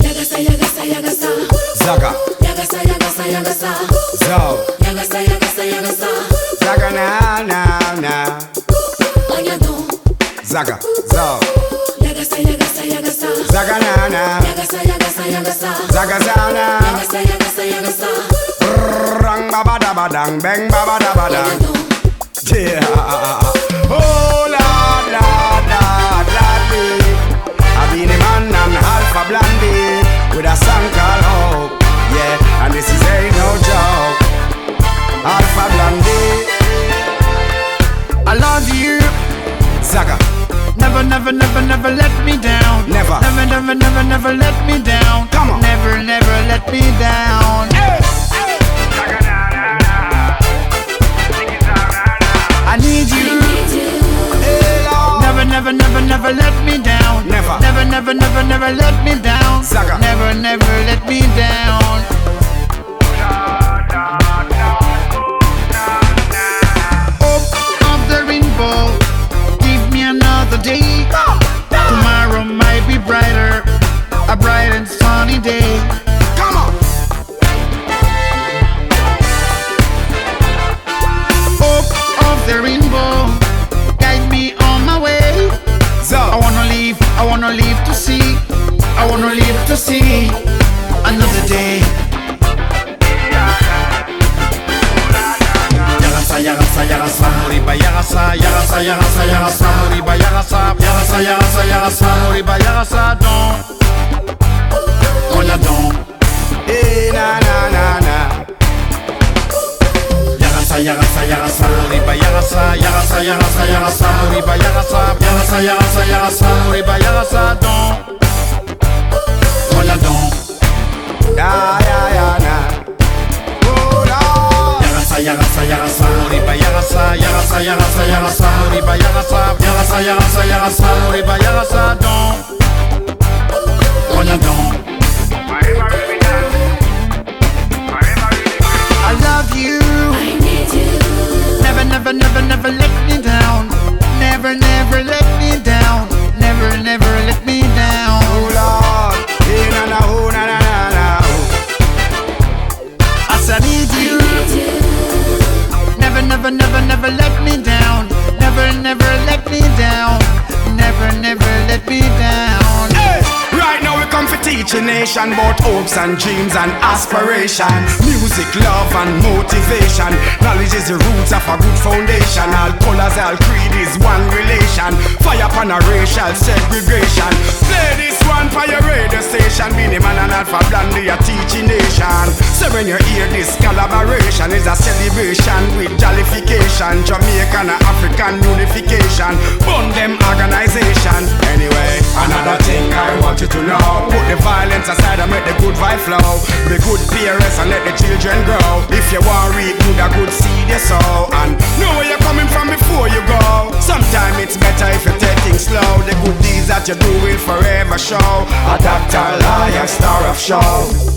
Yagasa, yagasa, yagasa. Zaga, Yagasa, yagasa, yagasa. Zo, Yagasa, yagasa, yagasa. Zaga na na na. Oyadon. Zaga, Zo, Yagasa, yagasa, yagasa. Zaga na na. Yagasa, yagasa, yagasa. Zaga zana. Yagasa, yagasa, yagasa. Rang baba da ba dang, bang baba da ba dang. Yeah. Never, never, never, never let me down. Never. Never, never, never, never let me down. Come on. Never, never let me down. I need you. Need you. hey Never, never, never, never let me down. Never. Never, never, never, never let me down. Never, never let me down. Yagasa, yagasa, yagasa, yagasa, moriba, yagasa, yagasa, yagasa, yagasa, moriba, yagasa, don. On ya don. hey na na na na. Yagasa, yagasa, yagasa, moriba, yagasa, yagasa, yagasa, yagasa, moriba, yagasa, yagasa, yagasa, yagasa, moriba, yagasa, don. On ya don. Yeah, yeah, yeah, nah. Oh Don. Don. I love you. I need you. Never, never, never, never let me down. Never, never let let me down. Hey, right now we come for teaching nation about hopes and dreams and aspiration. Music, love and motivation. Knowledge is the roots of a good foundation. All colors, all creed is one relation. Fire upon a racial segregation. Play this one for your radio station. Beenie Man and Alpha a teaching nation. So when you hear this collaboration is a celebration with jollification. Jamaican and African unification. Bun them organization. Anyway, another thing I want you to know. Put the violence aside and make the good vibe flow. Be good parents and let the children grow. If you want good, a good seed that you do will forever show. A doctor, liar, star of show.